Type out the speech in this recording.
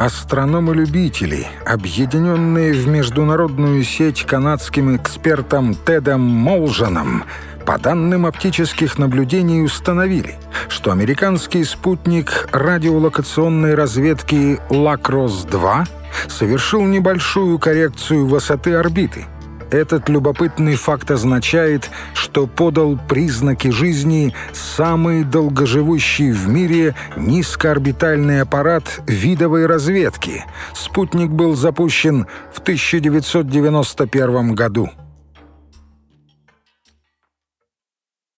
Астрономы-любители, объединенные в международную сеть канадским экспертом Тедом Молжаном, по данным оптических наблюдений установили, что американский спутник радиолокационной разведки «Лакрос-2» совершил небольшую коррекцию высоты орбиты – этот любопытный факт означает, что подал признаки жизни самый долгоживущий в мире низкоорбитальный аппарат видовой разведки. Спутник был запущен в 1991 году.